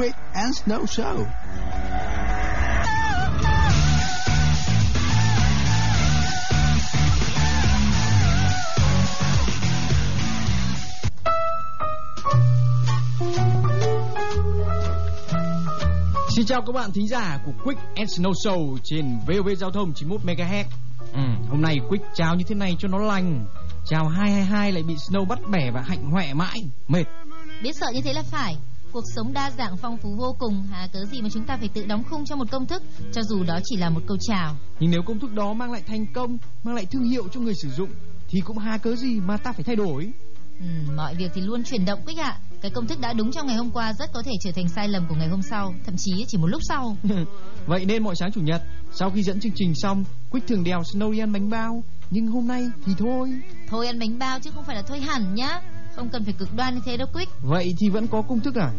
Quick and Snow Show. Xin chào các bạn thính giả của Quick and Snow Show trên VOV Giao thông 91 MHz. Ừ, hôm nay Quick chào như thế này cho nó lành. Chào 222 lại bị Snow bắt bẻ và hạnh hoẹ mãi, mệt. Biết sợ như thế là phải. Cuộc sống đa dạng phong phú vô cùng, hà cớ gì mà chúng ta phải tự đóng khung cho một công thức, cho dù đó chỉ là một câu chào. Nhưng nếu công thức đó mang lại thành công, mang lại thương hiệu cho người sử dụng, thì cũng hà cớ gì mà ta phải thay đổi. Ừ, mọi việc thì luôn chuyển động Quick ạ. Cái công thức đã đúng trong ngày hôm qua rất có thể trở thành sai lầm của ngày hôm sau, thậm chí chỉ một lúc sau. Vậy nên mỗi sáng chủ nhật, sau khi dẫn chương trình xong, Quick thường đèo Snow đi ăn bánh bao. Nhưng hôm nay thì thôi. Thôi ăn bánh bao chứ không phải là thôi hẳn nhá. Không cần phải cực đoan như thế đâu Quick. Vậy thì vẫn có công thức à?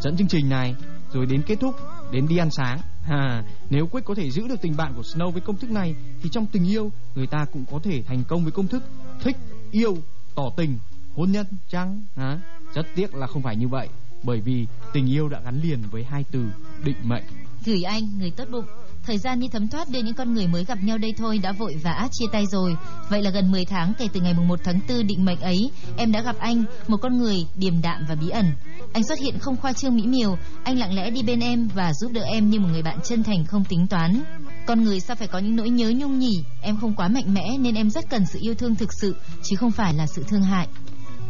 Dẫn chương trình này, rồi đến kết thúc, đến đi ăn sáng. Ha, nếu Quick có thể giữ được tình bạn của Snow với công thức này, thì trong tình yêu, người ta cũng có thể thành công với công thức thích, yêu, tỏ tình, hôn nhân, chăng? Hả? Rất tiếc là không phải như vậy, bởi vì tình yêu đã gắn liền với hai từ định mệnh. Gửi anh, người tốt bụng. Thời gian như thấm thoát đưa những con người mới gặp nhau đây thôi đã vội vã chia tay rồi. Vậy là gần 10 tháng kể từ ngày mùng 1 tháng 4 định mệnh ấy, em đã gặp anh, một con người điềm đạm và bí ẩn. Anh xuất hiện không khoa trương mỹ miều, anh lặng lẽ đi bên em và giúp đỡ em như một người bạn chân thành không tính toán. Con người sao phải có những nỗi nhớ nhung nhỉ? Em không quá mạnh mẽ nên em rất cần sự yêu thương thực sự, chứ không phải là sự thương hại.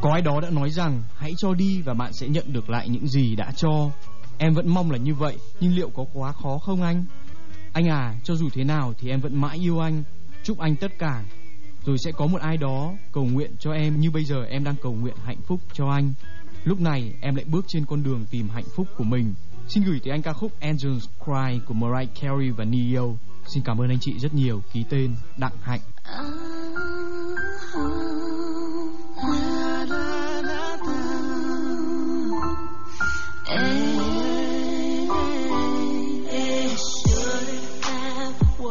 Có ai đó đã nói rằng hãy cho đi và bạn sẽ nhận được lại những gì đã cho. Em vẫn mong là như vậy, nhưng liệu có quá khó không anh? Anh à, cho dù thế nào thì em vẫn mãi yêu anh, chúc anh tất cả. Rồi sẽ có một ai đó cầu nguyện cho em như bây giờ em đang cầu nguyện hạnh phúc cho anh. Lúc này em lại bước trên con đường tìm hạnh phúc của mình. Xin gửi tới anh ca khúc Angels Cry của Mariah Carey và Neo. Xin cảm ơn anh chị rất nhiều. Ký tên Đặng Hạnh. À, à, à, hey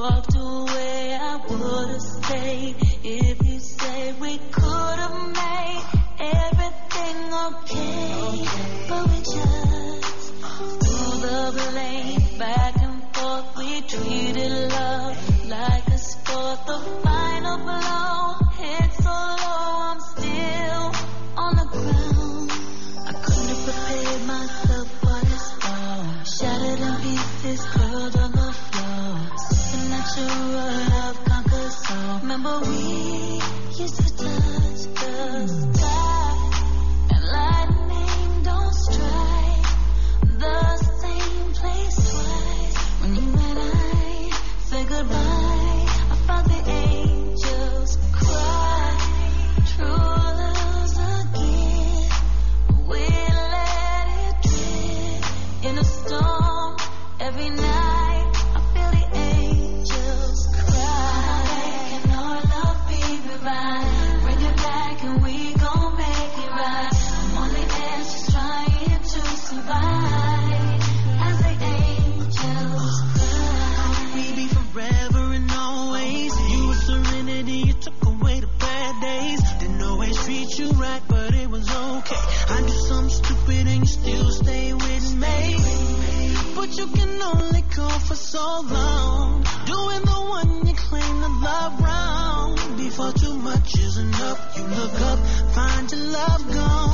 walked away. I would have stayed if you say we could have made everything okay. But we just threw the blame back and forth. We treated love like a sport. The final blow Remember we used to touch the sky, and lightning don't strike the same place twice. When you and I said goodbye, so long. Doing the one you claim to love wrong. Before too much is enough, you look up, find your love gone.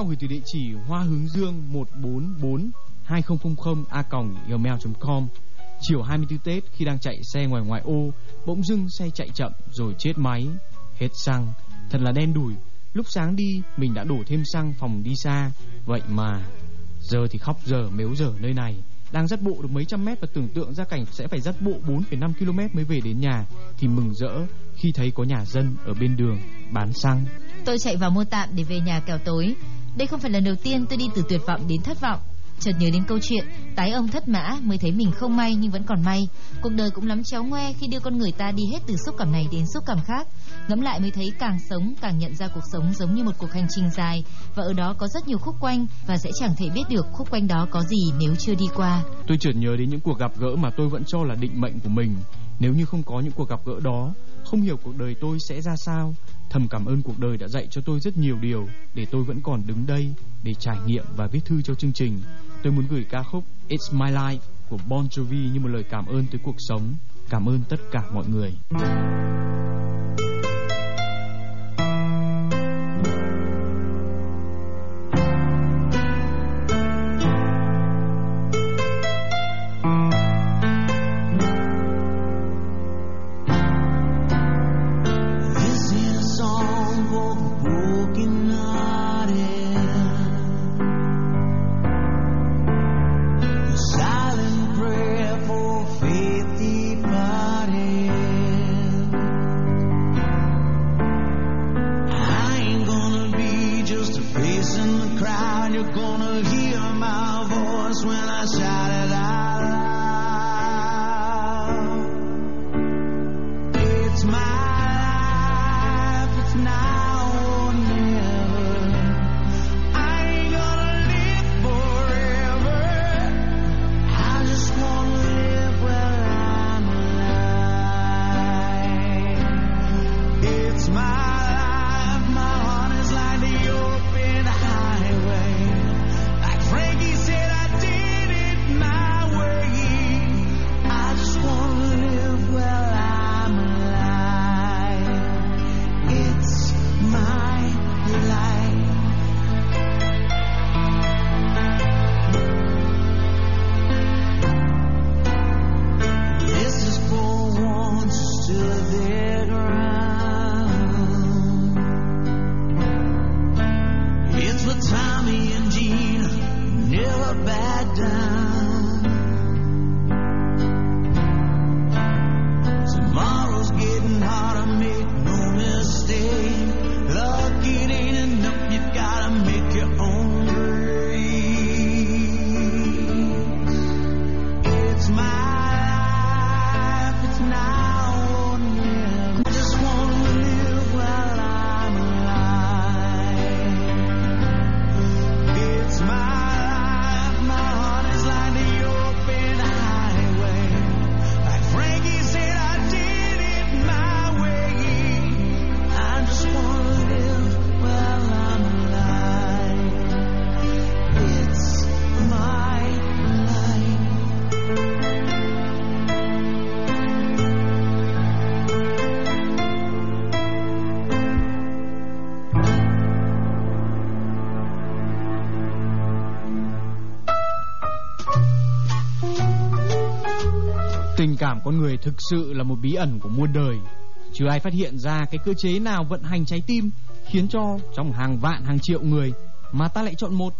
Email gửi từ địa chỉ hoa hướng dương 144 2000 a gmail.com Chiều 24 Tết khi đang chạy xe ngoài ngoại ô Bỗng dưng xe chạy chậm rồi chết máy Hết xăng. Thật là đen đủi. Lúc sáng đi mình đã đổ thêm xăng phòng đi xa. Vậy mà Giờ thì khóc giờ mếu giờ nơi này. Đang dắt bộ được mấy trăm mét và tưởng tượng ra cảnh sẽ phải dắt bộ 4,5 km mới về đến nhà Thì mừng rỡ khi thấy có nhà dân ở bên đường bán xăng. Tôi chạy vào mua tạm để về nhà kẻo tối. Đây không phải lần đầu tiên tôi đi từ tuyệt vọng đến thất vọng. Chợt nhớ đến câu chuyện, Tái ông thất mã mới thấy mình không may nhưng vẫn còn may. Cuộc đời cũng lắm chéo ngoe khi đưa con người ta đi hết từ xúc cảm này đến xúc cảm khác. Ngẫm lại mới thấy càng sống, càng nhận ra cuộc sống giống như một cuộc hành trình dài. Và ở đó có rất nhiều khúc quanh Và sẽ chẳng thể biết được khúc quanh đó có gì nếu chưa đi qua. Tôi chợt nhớ đến những cuộc gặp gỡ mà tôi vẫn cho là định mệnh của mình. Nếu như không có những cuộc gặp gỡ đó không hiểu cuộc đời tôi sẽ ra sao. Thầm cảm ơn cuộc đời đã dạy cho tôi rất nhiều điều Để tôi vẫn còn đứng đây Để trải nghiệm và viết thư cho chương trình. Tôi muốn gửi ca khúc It's My Life của Bon Jovi như một lời cảm ơn tới cuộc sống. Cảm ơn tất cả mọi người. Cảm con người thực sự là một bí ẩn của muôn đời Chưa ai phát hiện ra cái cơ chế nào vận hành trái tim Khiến cho trong hàng vạn hàng triệu người Mà ta lại chọn một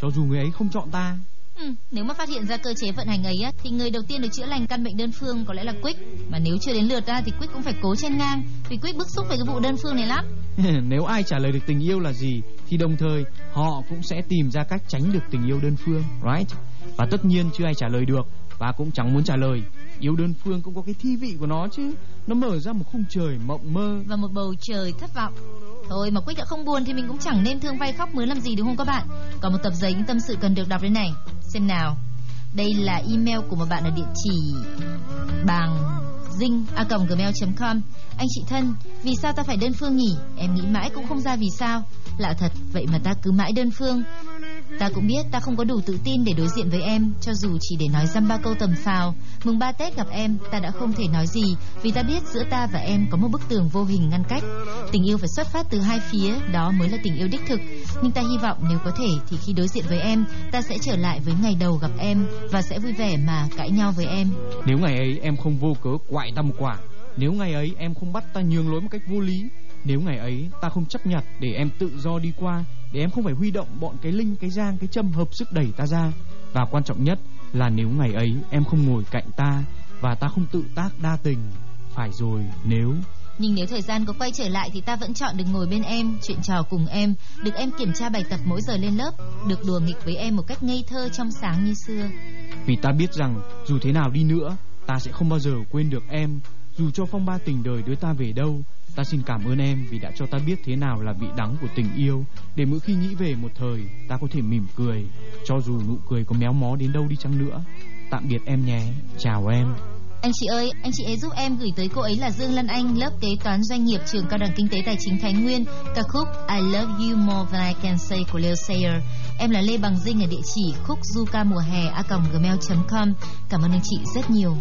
Cho dù người ấy không chọn ta Ừ, nếu mà phát hiện ra cơ chế vận hành ấy á, thì người đầu tiên được chữa lành căn bệnh đơn phương có lẽ là Quick. Mà nếu chưa đến lượt ra thì Quick cũng phải cố chen ngang, vì Quick bức xúc về cái vụ đơn phương này lắm. Nếu ai trả lời được tình yêu là gì Thì đồng thời họ cũng sẽ tìm ra cách tránh được tình yêu đơn phương Right Và tất nhiên chưa ai trả lời được Và cũng chẳng muốn trả lời Yêu đơn phương cũng có cái thi vị của nó chứ Nó mở ra một khung trời mộng mơ Và một bầu trời thất vọng. Thôi mà Quýt đã không buồn thì mình cũng chẳng nên thương vay khóc mướn làm gì đúng không các bạn? Còn một tập giấy những tâm sự cần được đọc đây này. Xem nào. Đây là email của một bạn ở địa chỉ bằng dinh a gmail.com Anh chị thân, vì sao ta phải đơn phương nhỉ? Em nghĩ mãi cũng không ra vì sao. Lạ thật, vậy mà ta cứ mãi đơn phương. Ta cũng biết ta không có đủ tự tin để đối diện với em, cho dù chỉ để nói dăm ba câu tầm phào. Mừng ba Tết gặp em, ta đã không thể nói gì vì ta biết giữa ta và em có một bức tường vô hình ngăn cách. Tình yêu phải xuất phát từ hai phía, đó mới là tình yêu đích thực. Nhưng ta hy vọng nếu có thể thì khi đối diện với em, ta sẽ trở lại với ngày đầu gặp em và sẽ vui vẻ mà cãi nhau với em. Nếu ngày ấy em không vô cớ quại ta một quả, nếu ngày ấy em không bắt ta nhường lối một cách vô lý, nếu ngày ấy ta không chấp nhận để em tự do đi qua để em không phải huy động bọn cái linh, cái giang, cái châm hợp sức đẩy ta ra. Và quan trọng nhất là nếu ngày ấy em không ngồi cạnh ta Và ta không tự tác đa tình Phải rồi nếu. Nhưng nếu thời gian có quay trở lại thì ta vẫn chọn được ngồi bên em, chuyện trò cùng em, được em kiểm tra bài tập mỗi giờ lên lớp, được đùa nghịch với em một cách ngây thơ trong sáng như xưa. Vì ta biết rằng dù thế nào đi nữa, ta sẽ không bao giờ quên được em, dù cho phong ba tình đời đưa ta về đâu, Ta xin cảm ơn em vì đã cho ta biết thế nào là vị đắng của tình yêu Để mỗi khi nghĩ về một thời ta có thể mỉm cười Cho dù nụ cười có méo mó đến đâu đi chăng nữa Tạm biệt em nhé, chào em anh chị ơi, anh chị ấy giúp em gửi tới cô ấy là Dương Lan Anh, lớp kế toán doanh nghiệp trường cao đẳng kinh tế tài chính Thái Nguyên, ca khúc I Love You More Than I Can Say của Leo Sayer. Em là Lê Bằng Dinh ở địa chỉ khúc du ca mùa hè a gmail.com. Cảm ơn anh chị rất nhiều.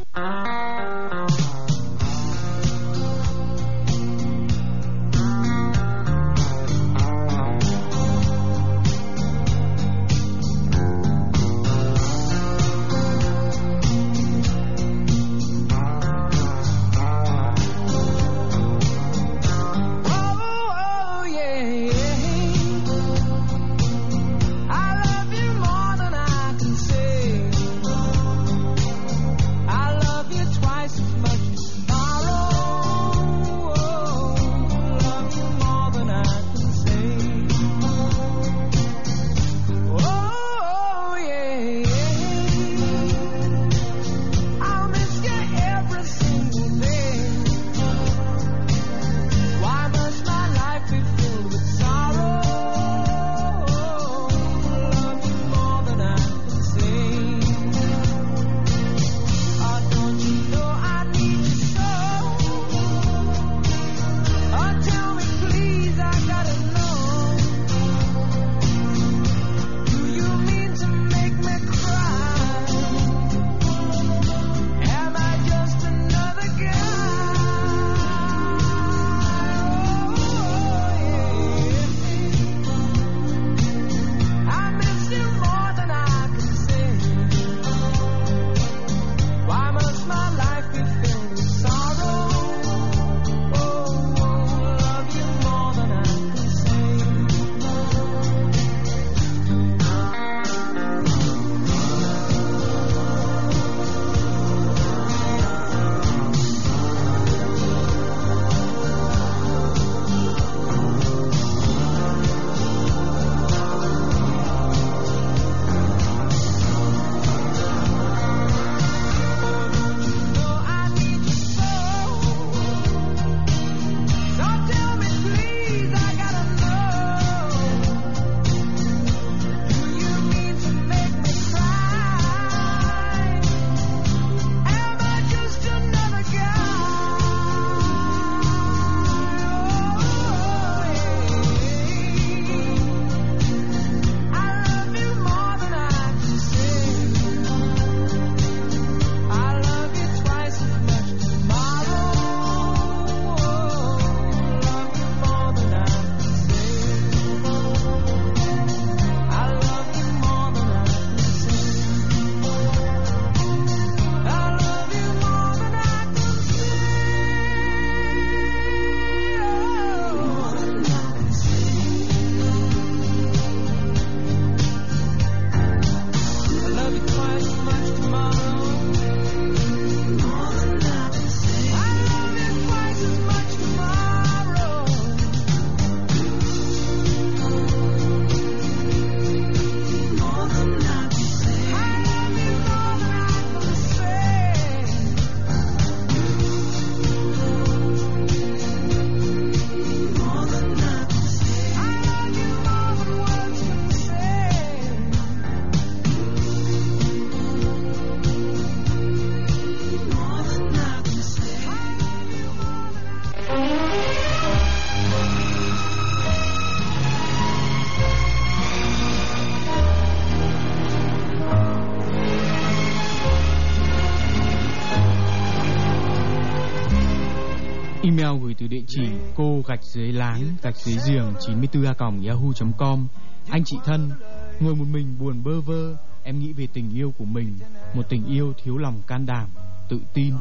Địa chỉ cô gạch dưới láng, gạch dưới giường 94 a yahoo.com anh chị thân, ngồi một mình buồn bơ vơ, em nghĩ về tình yêu của mình, một tình yêu thiếu lòng can đảm, tự tin,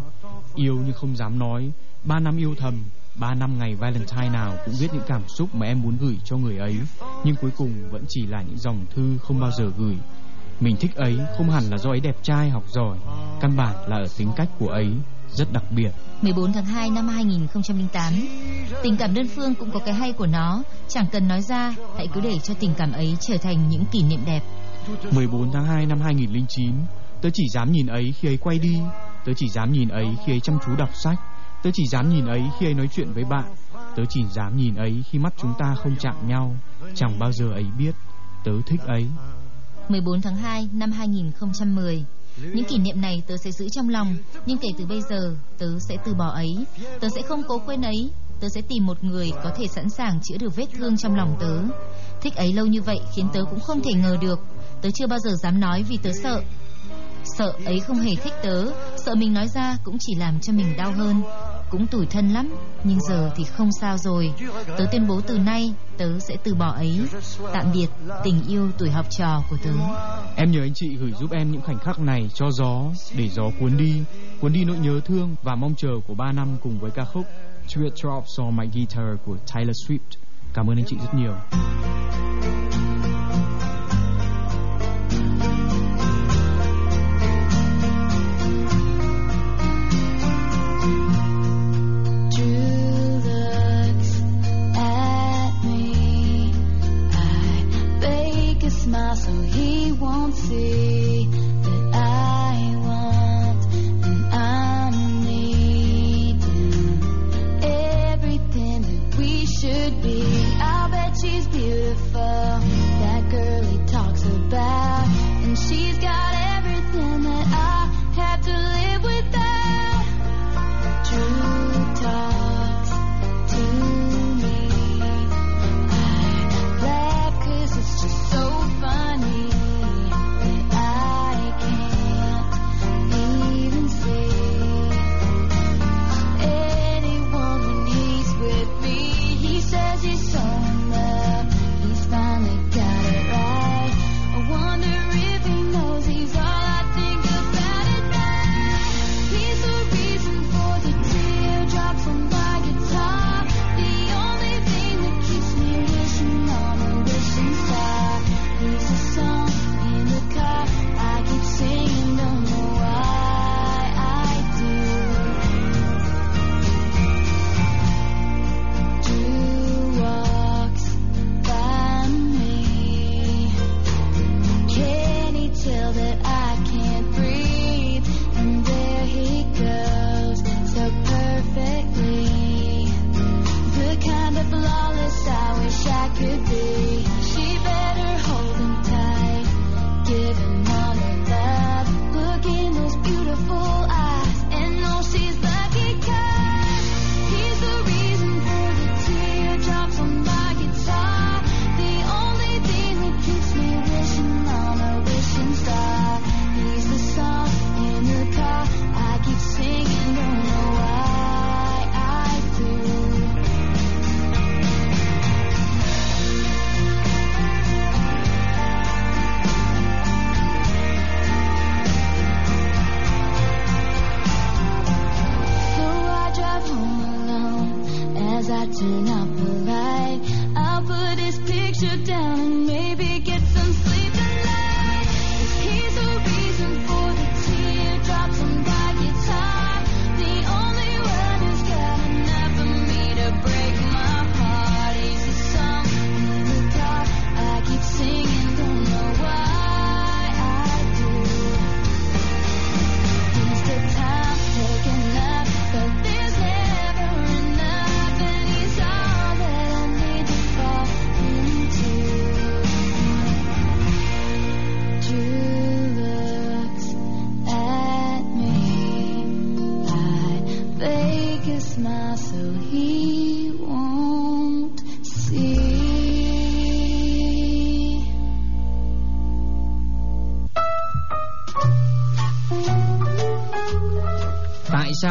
yêu nhưng không dám nói. Ba năm yêu thầm, ba năm ngày Valentine nào cũng viết những cảm xúc mà em muốn gửi cho người ấy, nhưng cuối cùng vẫn chỉ là những dòng thư không bao giờ gửi. Mình thích ấy không hẳn là do ấy đẹp trai, học giỏi, căn bản là ở tính cách của ấy rất đặc biệt. 14 tháng 2 năm 2008 Tình cảm đơn phương cũng có cái hay của nó. Chẳng cần nói ra Hãy cứ để cho tình cảm ấy trở thành những kỷ niệm đẹp. 14 tháng 2 năm 2009 Tớ chỉ dám nhìn ấy khi ấy quay đi. Tớ chỉ dám nhìn ấy khi ấy chăm chú đọc sách. Tớ chỉ dám nhìn ấy khi ấy nói chuyện với bạn. Tớ chỉ dám nhìn ấy khi mắt chúng ta không chạm nhau. Chẳng bao giờ ấy biết Tớ thích ấy. 14 tháng 2 năm 2010 những kỷ niệm này tớ sẽ giữ trong lòng, Nhưng kể từ bây giờ, tớ sẽ từ bỏ ấy. Tớ sẽ không cố quên ấy. Tớ sẽ tìm một người có thể sẵn sàng chữa được vết thương trong lòng tớ. Thích ấy lâu như vậy khiến tớ cũng không thể ngờ được. Tớ chưa bao giờ dám nói vì tớ sợ. Sợ ấy không hề thích tớ. Sợ mình nói ra cũng chỉ làm cho mình đau hơn. Cũng tủi thân lắm, Nhưng giờ thì không sao rồi. Tớ tuyên bố từ nay, Tớ sẽ từ bỏ ấy. Tạm biệt, tình yêu tuổi học trò của tớ. Em nhờ anh chị gửi giúp em những khoảnh khắc này cho gió, Để gió cuốn đi. Cuốn đi nỗi nhớ thương và mong chờ của 3 năm cùng với ca khúc Teardrops on My Guitar của Taylor Swift. Cảm ơn anh chị rất nhiều. Smile so he won't see that I want and I'm needing everything that we should be. I'll bet she's beautiful. That girl he talks about, and she's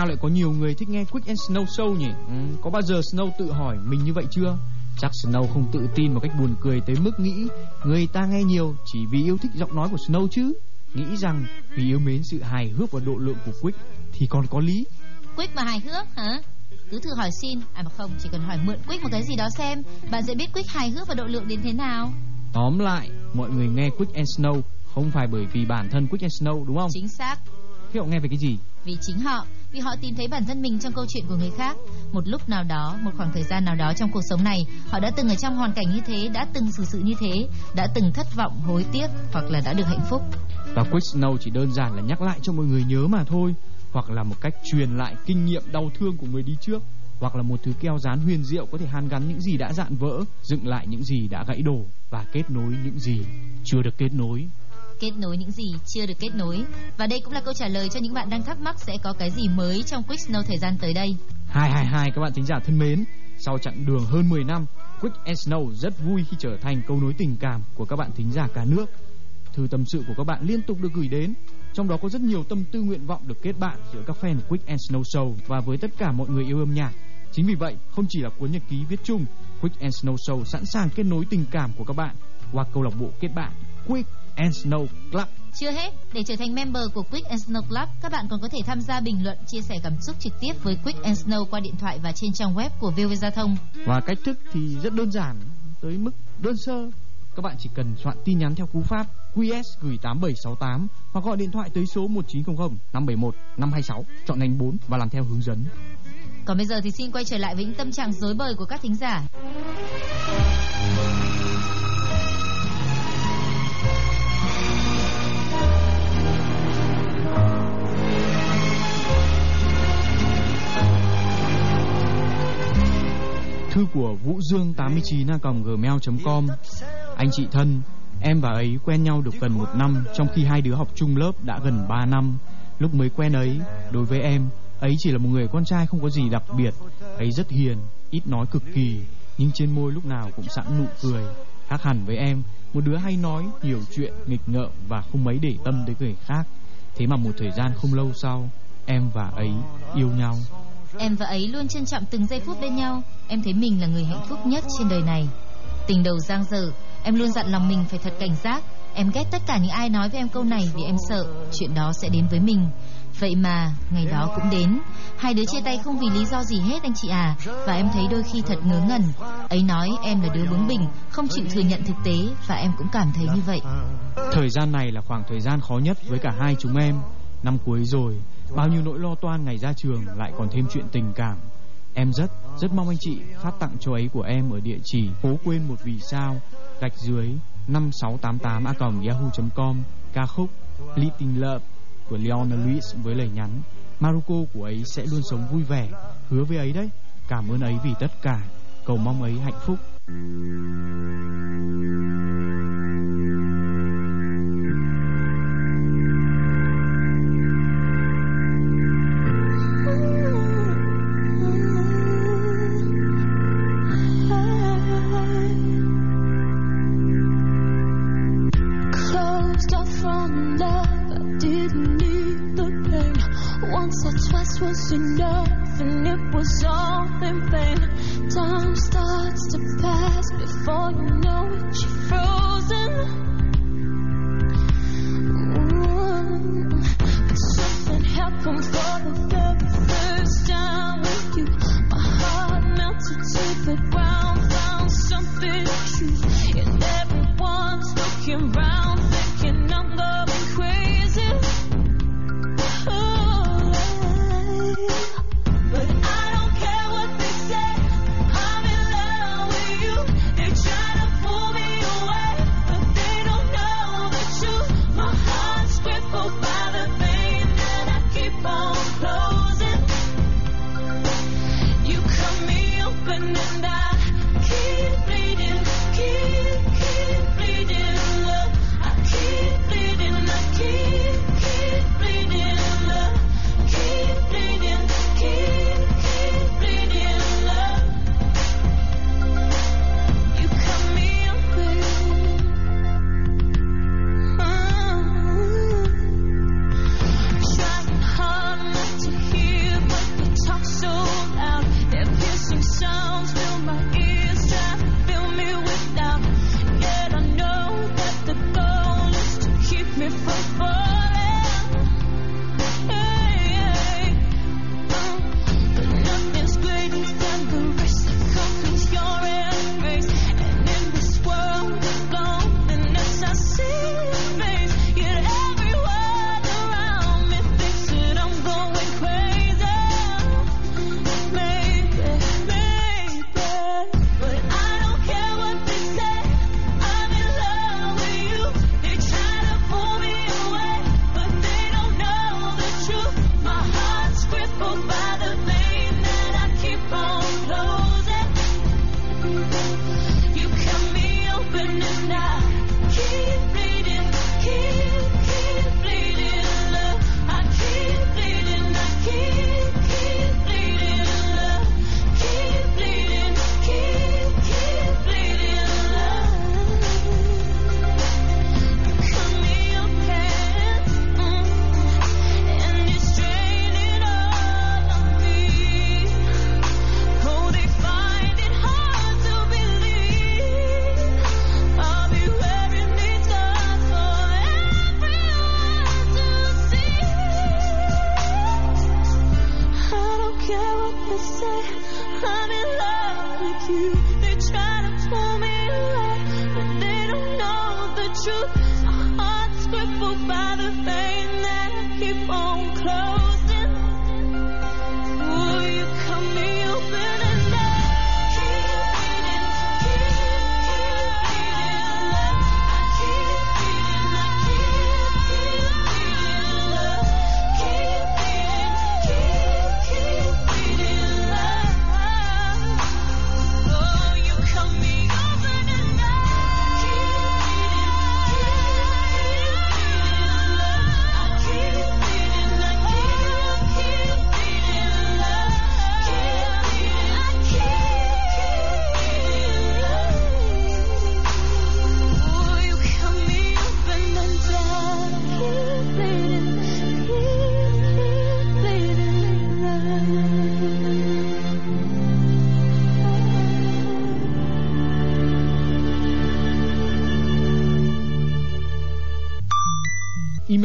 sao lại có nhiều người thích nghe Quick and Snow Show nhỉ? Ừ, có bao giờ Snow tự hỏi mình như vậy chưa? Chắc Snow không tự tin một cách buồn cười tới mức nghĩ người ta nghe nhiều chỉ vì yêu thích giọng nói của Snow chứ. Nghĩ rằng vì yêu mến sự hài hước và độ lượng của Quick thì còn có lý. Quick mà hài hước hả? Cứ thử hỏi xin, à mà không, chỉ cần hỏi mượn Quick một cái gì đó xem, bạn sẽ biết Quick hài hước và độ lượng đến thế nào. Tóm lại, mọi người nghe Quick and Snow không phải bởi vì bản thân Quick and Snow đúng không? Chính xác. Thế họ nghe về cái gì? Vì chính họ, vì họ tìm thấy bản thân mình trong câu chuyện của người khác. Một lúc nào đó, một khoảng thời gian nào đó trong cuộc sống này, họ đã từng ở trong hoàn cảnh như thế, đã từng xử sự như thế, đã từng thất vọng, hối tiếc hoặc là đã được hạnh phúc. Và Quick Snow chỉ đơn giản là nhắc lại cho mọi người nhớ mà thôi, hoặc là một cách truyền lại kinh nghiệm đau thương của người đi trước, hoặc là một thứ keo dán huyền diệu có thể hàn gắn những gì đã dạn vỡ, dựng lại những gì đã gãy đổ và kết nối những gì chưa được kết nối. Kết nối những gì chưa được kết nối. Và đây cũng là câu trả lời cho những bạn đang thắc mắc sẽ có cái gì mới trong Quick Snow thời gian tới đây. 222 các bạn thính giả thân mến, sau chặng đường hơn 10 năm, Quick and Snow rất vui khi trở thành câu nối tình cảm của các bạn thính giả cả nước. Thư tâm sự của các bạn liên tục được gửi đến, trong đó có rất nhiều tâm tư nguyện vọng được kết bạn giữa các fan Quick and Snow Show và với tất cả mọi người yêu âm nhạc. Chính vì vậy, không chỉ là cuốn nhật ký viết chung, Quick and Snow Show sẵn sàng kết nối tình cảm của các bạn qua câu lạc bộ kết bạn Quick and Snow Club. Chưa hết, để trở thành member của Quick and Snow Club, các bạn còn có thể tham gia bình luận, chia sẻ cảm xúc trực tiếp với Quick and Snow qua điện thoại và trên trang web của VV Giao thông. Và cách thức thì rất đơn giản, tới mức đơn sơ. Các bạn chỉ cần soạn tin nhắn theo cú pháp QS gửi 8768 hoặc gọi điện thoại tới số 1900 571 526, chọn ngành 4 và làm theo hướng dẫn. Còn bây giờ thì xin quay trở lại với những tâm trạng rối bời của các thính giả. Thư của Vũ Dương 89 gmail.com Anh chị thân, em và ấy quen nhau được gần một năm trong khi hai đứa học chung lớp đã gần 3 năm. Lúc mới quen ấy, đối với em, ấy chỉ là một người con trai không có gì đặc biệt. Ấy rất hiền, ít nói cực kỳ, nhưng trên môi lúc nào cũng sẵn nụ cười. Khác hẳn với em, một đứa hay nói, nhiều chuyện, nghịch ngợm và không mấy để tâm tới người khác. Thế mà một thời gian không lâu sau, em và ấy yêu nhau. Em và ấy luôn trân trọng từng giây phút bên nhau. Em thấy mình là người hạnh phúc nhất trên đời này. Tình đầu giang dở, em luôn dặn lòng mình phải thật cảnh giác. Em ghét tất cả những ai nói với em câu này vì em sợ chuyện đó sẽ đến với mình. Vậy mà ngày đó cũng đến Hai đứa chia tay không vì lý do gì hết anh chị à Và em thấy đôi khi thật ngớ ngẩn Ấy nói em là đứa bướng bỉnh Không chịu thừa nhận thực tế Và em cũng cảm thấy như vậy Thời gian này là khoảng thời gian khó nhất với cả hai chúng em Năm cuối rồi Bao nhiêu nỗi lo toan ngày ra trường Lại còn thêm chuyện tình cảm. Em rất, rất mong anh chị phát tặng cho ấy của em Ở địa chỉ phố quên một vì sao Gạch dưới 5688 a yahoo.com Ca khúc Leading Love của Leona Lewis với lời nhắn Maruko của ấy sẽ luôn sống vui vẻ Hứa với ấy đấy Cảm ơn ấy vì tất cả Cầu mong ấy hạnh phúc.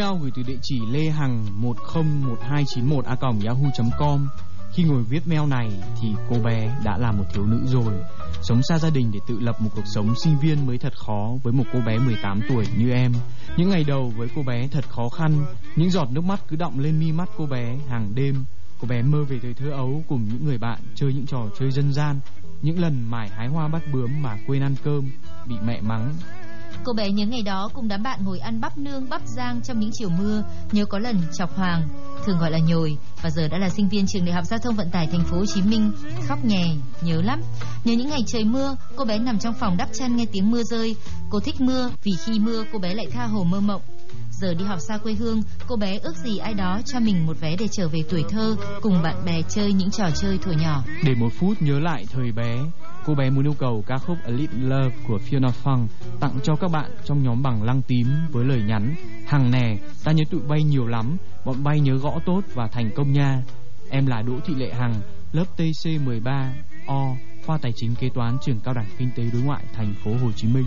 Email gửi từ địa chỉ lê hằng 101291 a yahoo.com. Khi ngồi viết mail này thì cô bé đã là một thiếu nữ rồi. Sống xa gia đình để tự lập một cuộc sống sinh viên mới thật khó với một cô bé 18 tuổi như em. Những ngày đầu với cô bé thật khó khăn, những giọt nước mắt cứ đọng lên mi mắt cô bé hàng đêm. Cô bé mơ về thời thơ ấu cùng những người bạn chơi những trò chơi dân gian, những lần mải hái hoa bắt bướm mà quên ăn cơm, bị mẹ mắng, Cô bé nhớ ngày đó cùng đám bạn ngồi ăn bắp nương bắp rang trong những chiều mưa, nhớ có lần chọc hoàng, thường gọi là nhồi, và giờ đã là sinh viên trường đại học giao thông vận tải thành phố Hồ Chí Minh, khóc nhè, nhớ lắm. Nhớ những ngày trời mưa, cô bé nằm trong phòng đắp chăn nghe tiếng mưa rơi. Cô thích mưa vì khi mưa cô bé lại tha hồ mơ mộng. Giờ đi học xa quê hương, cô bé ước gì ai đó cho mình một vé để trở về tuổi thơ, cùng bạn bè chơi những trò chơi thuở nhỏ. Để một phút nhớ lại thời bé, cô bé muốn yêu cầu ca khúc A Little Love của Fiona Fung tặng cho các bạn trong nhóm bằng lăng tím với lời nhắn Hằng nè, ta nhớ tụi bay nhiều lắm, bọn bay nhớ gõ tốt và thành công nha. Em là Đỗ Thị Lệ Hằng, lớp TC13 O, khoa tài chính kế toán trường cao đẳng kinh tế đối ngoại thành phố Hồ Chí Minh.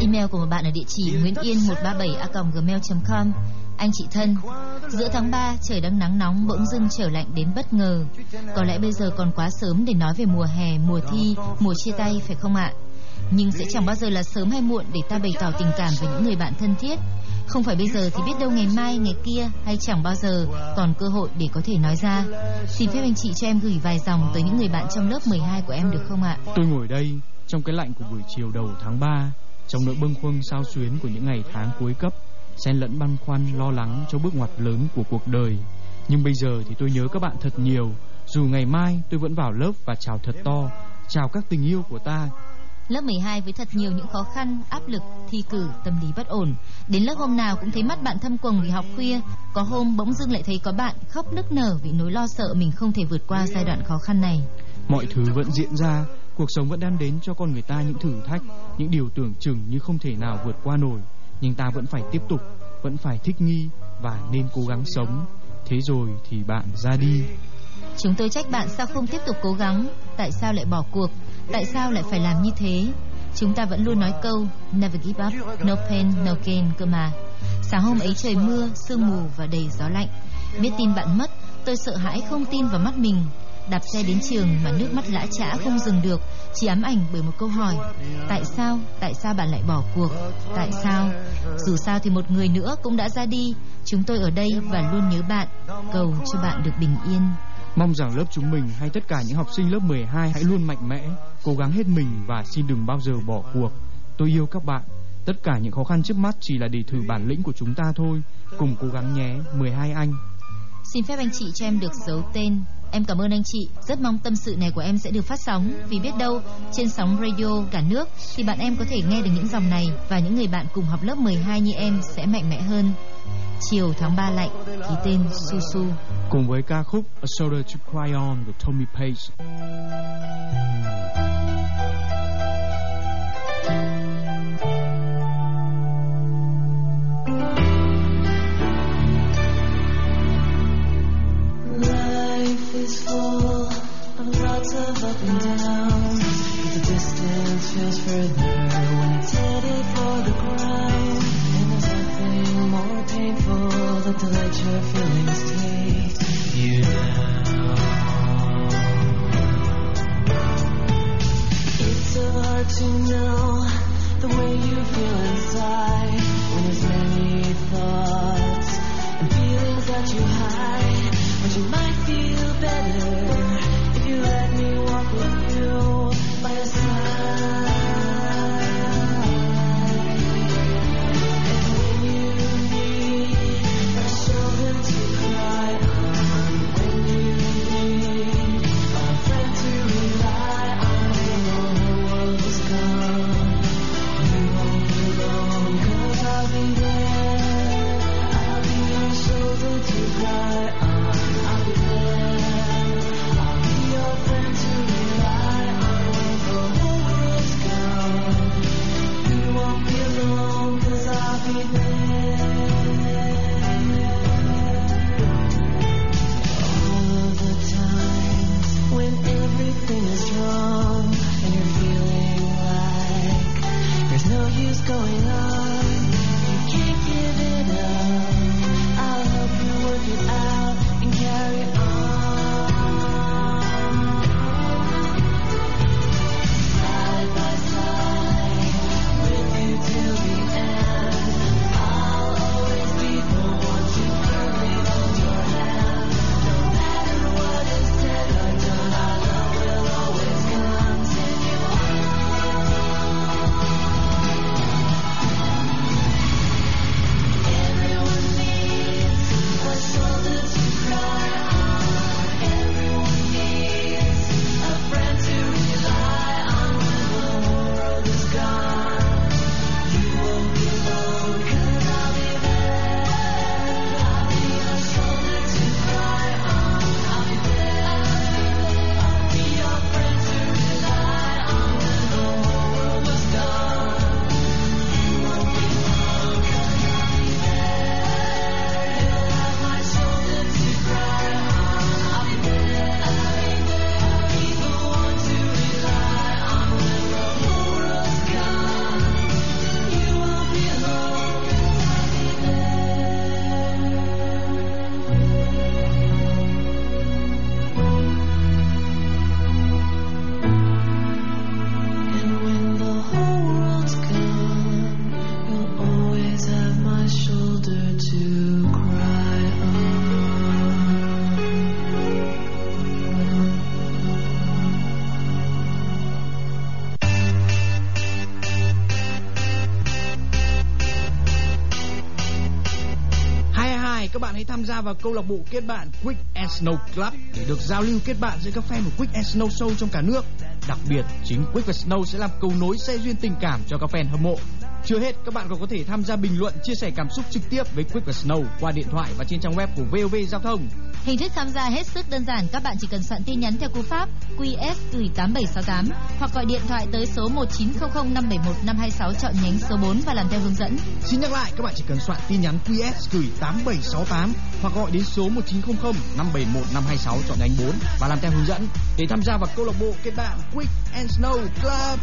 Email của một bạn ở địa chỉ nguyễn yên 137 a gmail com anh chị thân, giữa tháng 3 trời đang nắng nóng bỗng dưng trở lạnh đến bất ngờ. Có lẽ bây giờ còn quá sớm để nói về mùa hè, mùa thi, mùa chia tay phải không ạ? Nhưng sẽ chẳng bao giờ là sớm hay muộn để ta bày tỏ tình cảm với những người bạn thân thiết. Không phải bây giờ thì biết đâu ngày mai, ngày kia hay chẳng bao giờ còn cơ hội để có thể nói ra. Xin phép anh chị cho em gửi vài dòng tới những người bạn trong lớp 12 của em được không ạ? Tôi ngồi đây trong cái lạnh của buổi chiều đầu tháng 3 trong nỗi bâng khuâng sao xuyến của những ngày tháng cuối cấp xen lẫn băn khoăn lo lắng cho bước ngoặt lớn của cuộc đời nhưng bây giờ thì tôi nhớ các bạn thật nhiều dù ngày mai tôi vẫn vào lớp và chào thật to chào các tình yêu của ta Lớp 12 với thật nhiều những khó khăn, áp lực, thi cử, tâm lý bất ổn. Đến lớp hôm nào cũng thấy mắt bạn thâm quầng vì học khuya. Có hôm bỗng dưng lại thấy có bạn khóc nức nở vì nỗi lo sợ mình không thể vượt qua giai đoạn khó khăn này. Mọi thứ vẫn diễn ra, cuộc sống vẫn đem đến cho con người ta những thử thách, những điều tưởng chừng như không thể nào vượt qua nổi. Nhưng ta vẫn phải tiếp tục, vẫn phải thích nghi và nên cố gắng sống. Thế rồi thì bạn ra đi. Chúng tôi trách bạn sao không tiếp tục cố gắng, tại sao lại bỏ cuộc, tại sao lại phải làm như thế. Chúng ta vẫn luôn nói câu Never give up, no pain, no gain cơ mà. Sáng hôm ấy trời mưa, sương mù và đầy gió lạnh. Biết tin bạn mất, tôi sợ hãi không tin vào mắt mình. Đạp xe đến trường mà nước mắt lã chã không dừng được, chỉ ám ảnh bởi một câu hỏi. Tại sao? Tại sao bạn lại bỏ cuộc? Tại sao? Dù sao thì một người nữa cũng đã ra đi. Chúng tôi ở đây và luôn nhớ bạn, cầu cho bạn được bình yên. Mong rằng lớp chúng mình hay tất cả những học sinh lớp 12 hãy luôn mạnh mẽ, cố gắng hết mình và xin đừng bao giờ bỏ cuộc. Tôi yêu các bạn. Tất cả những khó khăn trước mắt chỉ là để thử bản lĩnh của chúng ta thôi. Cùng cố gắng nhé, 12 anh. Xin phép anh chị cho em được giấu tên. Em cảm ơn anh chị. Rất mong tâm sự này của em sẽ được phát sóng. Vì biết đâu, trên sóng radio cả nước thì bạn em có thể nghe được những dòng này và những người bạn cùng học lớp 12 như em sẽ mạnh mẽ hơn. Chiều tháng 3 lạnh, ký tên Susu. Cùng với ca khúc A Shoulder to Cry On của Tommy Page. Gia vào câu lạc bộ kết bạn Quick and Snow Club để được giao lưu kết bạn giữa các fan của Quick and Snow Show trong cả nước. Đặc biệt, chính Quick và Snow sẽ làm cầu nối xe duyên tình cảm cho các fan hâm mộ. Chưa hết, các bạn còn có thể tham gia bình luận, chia sẻ cảm xúc trực tiếp với Quick và Snow qua điện thoại và trên trang web của VOV Giao thông. Hình thức tham gia hết sức đơn giản, các bạn chỉ cần soạn tin nhắn theo cú pháp QS gửi 8768 hoặc gọi điện thoại tới số 1900 571 526 chọn nhánh số 4 và làm theo hướng dẫn. Xin nhắc lại, các bạn chỉ cần soạn tin nhắn QS gửi 8768 hoặc gọi đến số 1900 571 526 chọn nhánh 4 và làm theo hướng dẫn để tham gia vào câu lạc bộ kết bạn Quick and Snow Club.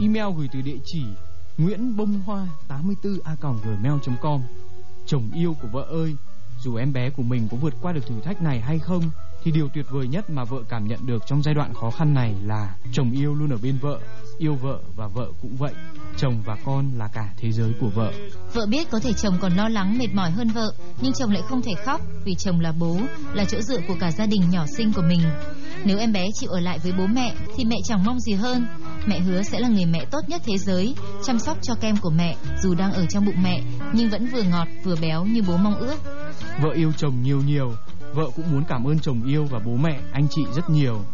Email gửi từ địa chỉ Nguyễn Bông Hoa 84 a gmail.com Chồng yêu của vợ ơi, dù em bé của mình có vượt qua được thử thách này hay không, thì điều tuyệt vời nhất mà vợ cảm nhận được trong giai đoạn khó khăn này là chồng yêu luôn ở bên vợ, yêu vợ và vợ cũng vậy. Chồng và con là cả thế giới của vợ. Vợ biết có thể chồng còn lo lắng mệt mỏi hơn vợ, nhưng chồng lại không thể khóc vì chồng là bố, là chỗ dựa của cả gia đình nhỏ xinh của mình. Nếu em bé chịu ở lại với bố mẹ thì mẹ chẳng mong gì hơn. Mẹ hứa sẽ là người mẹ tốt nhất thế giới, chăm sóc cho kem của mẹ dù đang ở trong bụng mẹ nhưng vẫn vừa ngọt vừa béo như bố mong ước. Vợ yêu chồng nhiều nhiều, vợ cũng muốn cảm ơn chồng yêu và bố mẹ, anh chị rất nhiều.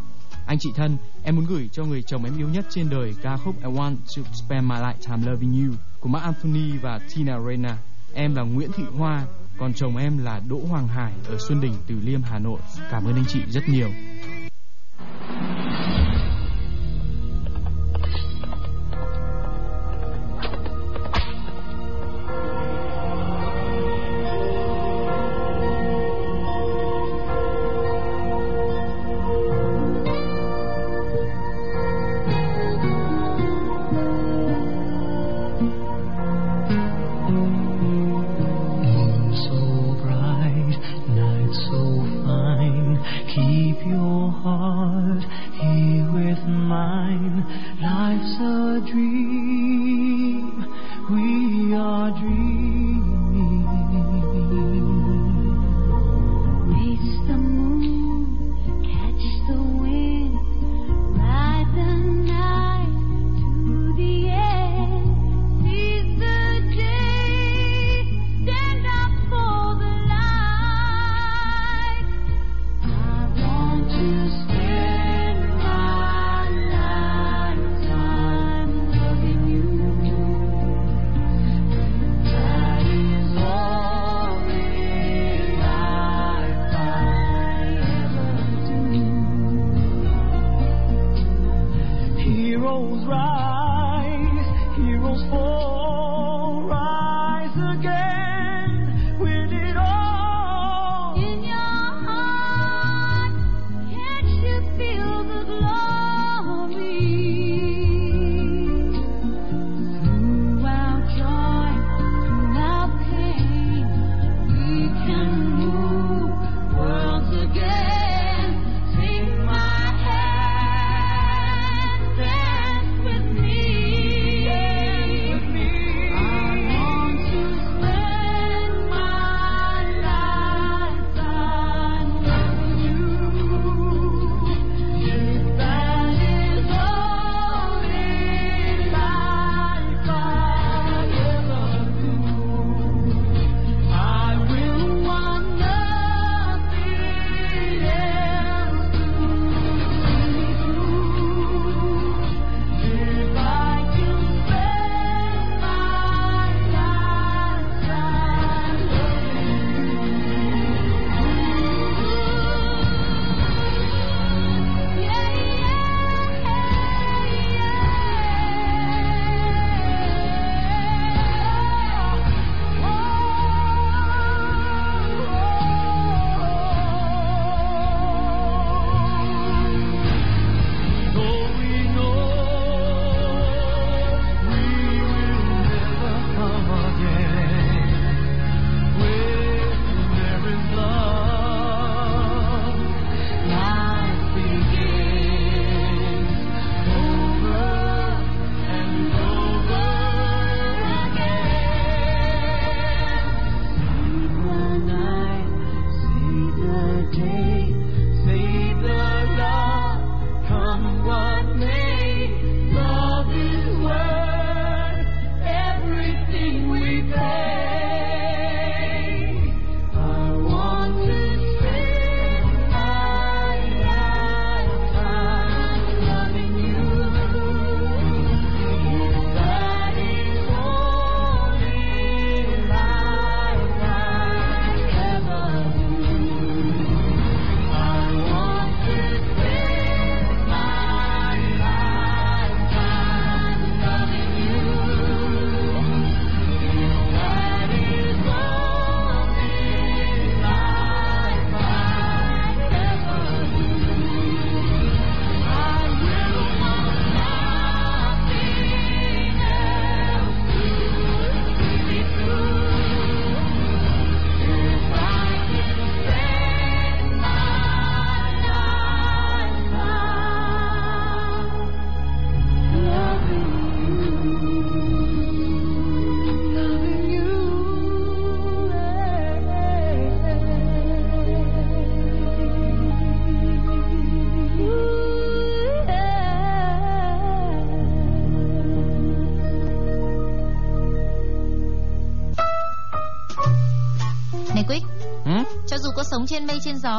Anh chị thân, em muốn gửi cho người chồng em yêu nhất trên đời ca khúc I Want to Spend My Lifetime Loving You của Mark Anthony và Tina Arena Em là Nguyễn Thị Hoa, còn chồng em là Đỗ Hoàng Hải ở Xuân Đỉnh, Từ Liêm, Hà Nội. Cảm ơn anh chị rất nhiều.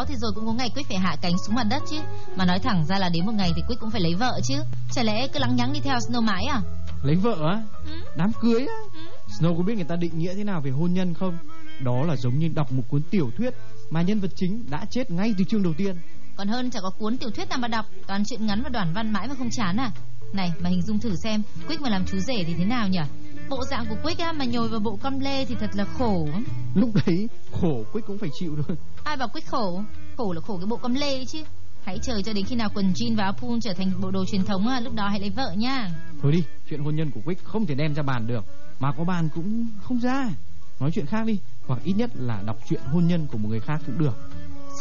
Thì rồi cũng có ngày Quyết phải hạ cánh xuống mặt đất chứ. Mà nói thẳng ra là đến một ngày thì Quyết cũng phải lấy vợ chứ. Chả lẽ cứ lắng nhắng đi theo Snow mãi à? Lấy vợ á? Ừ. Đám cưới á? Ừ. Snow có biết người ta định nghĩa thế nào về hôn nhân không? Đó là giống như đọc một cuốn tiểu thuyết mà nhân vật chính đã chết ngay từ chương đầu tiên. Còn hơn chả có cuốn tiểu thuyết nào mà đọc, toàn chuyện ngắn và đoàn văn mãi mà không chán à? Này, mà hình dung thử xem, Quyết mà làm chú rể thì thế nào nhỉ? Bộ dạng của Quyết á, mà nhồi vào bộ con lê thì thật là khổ. Lúc đấy khổ Quyết cũng phải chịu thôi. Ai bảo Quyết khổ? Khổ là khổ cái bộ con lê chứ. Hãy chờ cho đến khi nào quần jean và áo thun trở thành bộ đồ truyền thống lúc đó hãy lấy vợ nha. Thôi đi, chuyện hôn nhân của Quyết không thể đem ra bàn được, mà có bàn cũng không ra. Nói chuyện khác đi, hoặc ít nhất là đọc chuyện hôn nhân của một người khác cũng được.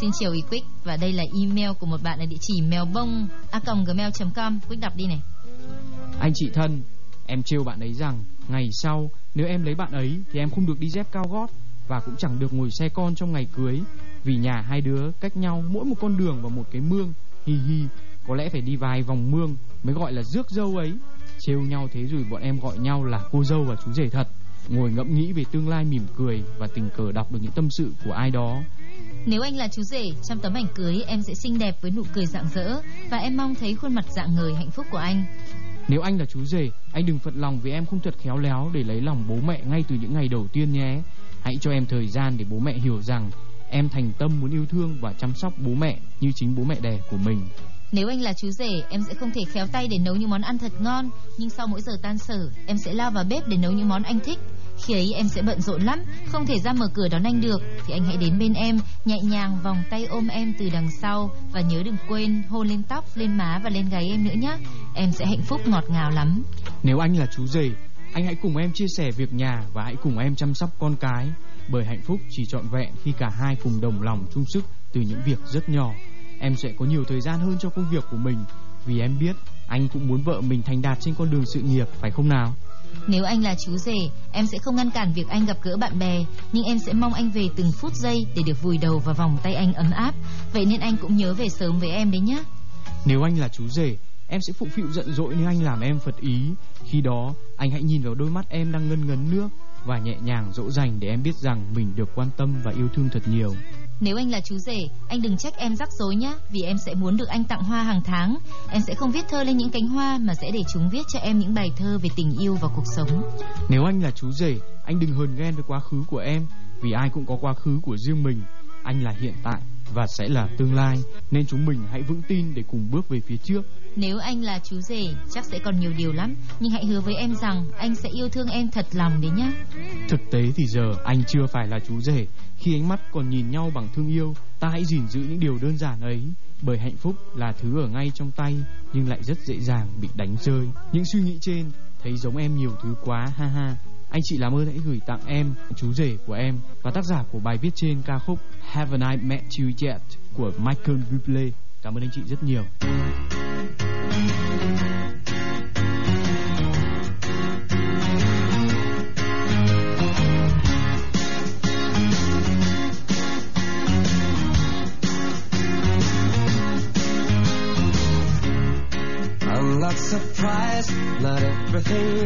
Xin chào ý Quick và đây là email của một bạn ở địa chỉ mèo bông a gmail.com. Quick đọc đi này. Anh chị thân, em trêu bạn ấy rằng ngày sau nếu em lấy bạn ấy thì em không được đi dép cao gót và cũng chẳng được ngồi xe con trong ngày cưới vì nhà hai đứa cách nhau mỗi một con đường và một cái mương. Hi hi, có lẽ phải đi vài vòng mương mới gọi là rước dâu ấy. Trêu nhau thế rồi bọn em gọi nhau là cô dâu và chú rể thật. Ngồi ngẫm nghĩ về tương lai mỉm cười và tình cờ đọc được những tâm sự của ai đó Nếu anh là chú rể, trong tấm ảnh cưới em sẽ xinh đẹp với nụ cười rạng rỡ và em mong thấy khuôn mặt dạng ngời hạnh phúc của anh. Nếu anh là chú rể, anh đừng phật lòng vì em không thật khéo léo để lấy lòng bố mẹ ngay từ những ngày đầu tiên nhé. Hãy cho em thời gian để bố mẹ hiểu rằng em thành tâm muốn yêu thương và chăm sóc bố mẹ như chính bố mẹ đẻ của mình. Nếu anh là chú rể, em sẽ không thể khéo tay để nấu những món ăn thật ngon, nhưng sau mỗi giờ tan sở, em sẽ lao vào bếp để nấu những món anh thích. Khi ấy em sẽ bận rộn lắm, không thể ra mở cửa đón anh được, thì anh hãy đến bên em, nhẹ nhàng vòng tay ôm em từ đằng sau và nhớ đừng quên hôn lên tóc, lên má và lên gáy em nữa nhé. Em sẽ hạnh phúc ngọt ngào lắm. Nếu anh là chú rể, anh hãy cùng em chia sẻ việc nhà và hãy cùng em chăm sóc con cái. Bởi hạnh phúc chỉ trọn vẹn khi cả hai cùng đồng lòng chung sức từ những việc rất nhỏ. Em sẽ có nhiều thời gian hơn cho công việc của mình vì em biết anh cũng muốn vợ mình thành đạt trên con đường sự nghiệp phải không nào? Nếu anh là chú rể, em sẽ không ngăn cản việc anh gặp gỡ bạn bè, nhưng em sẽ mong anh về từng phút giây để được vùi đầu vào vòng tay anh ấm áp. Vậy nên anh cũng nhớ về sớm với em đấy nhé. Nếu anh là chú rể, em sẽ phụ phịu giận dỗi nếu anh làm em phật ý. Khi đó, anh hãy nhìn vào đôi mắt em đang ngân ngấn nước và nhẹ nhàng dỗ dành để em biết rằng mình được quan tâm và yêu thương thật nhiều. Nếu anh là chú rể, anh đừng trách em rắc rối nhé, vì em sẽ muốn được anh tặng hoa hàng tháng. Em sẽ không viết thơ lên những cánh hoa mà sẽ để chúng viết cho em những bài thơ về tình yêu và cuộc sống. Nếu anh là chú rể, anh đừng hờn ghen với quá khứ của em, vì ai cũng có quá khứ của riêng mình. Anh là hiện tại và sẽ là tương lai, nên chúng mình hãy vững tin để cùng bước về phía trước. Nếu anh là chú rể, chắc sẽ còn nhiều điều lắm, nhưng hãy hứa với em rằng anh sẽ yêu thương em thật lòng đấy nhá. Thực tế thì giờ anh chưa phải là chú rể, khi ánh mắt còn nhìn nhau bằng thương yêu, ta hãy gìn giữ những điều đơn giản ấy, bởi hạnh phúc là thứ ở ngay trong tay nhưng lại rất dễ dàng bị đánh rơi. Những suy nghĩ trên thấy giống em nhiều thứ quá ha ha. Anh chị làm ơn hãy gửi tặng em chú rể của em và tác giả của bài viết trên ca khúc Haven't I Met You Yet của Michael Bublé. Cảm ơn anh chị rất nhiều. I'm not surprised, not everything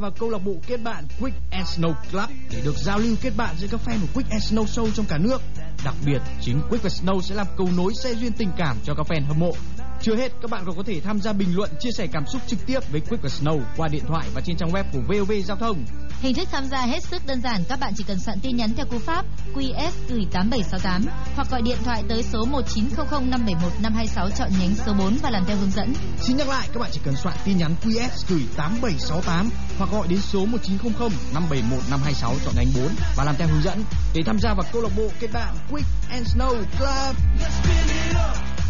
và câu lạc bộ kết bạn Quick and Snow Club để được giao lưu kết bạn giữa các fan của Quick and Snow Show trong cả nước. Đặc biệt, chính Quick và Snow sẽ làm cầu nối xe duyên tình cảm cho các fan hâm mộ chưa hết, các bạn còn có thể tham gia bình luận, chia sẻ cảm xúc trực tiếp với Quick và Snow qua điện thoại và trên trang web của VOV Giao thông. Hình thức tham gia hết sức đơn giản, các bạn chỉ cần soạn tin nhắn theo cú pháp QS gửi 8768 hoặc gọi điện thoại tới số 19005715526 chọn nhánh số 4 và làm theo hướng dẫn. Xin nhắc lại, các bạn chỉ cần soạn tin nhắn QS gửi 8768 hoặc gọi đến số 1900 571526 chọn nhánh 4 và làm theo hướng dẫn để tham gia vào câu lạc bộ kết bạn Quick and Snow Club. Let's spin it up.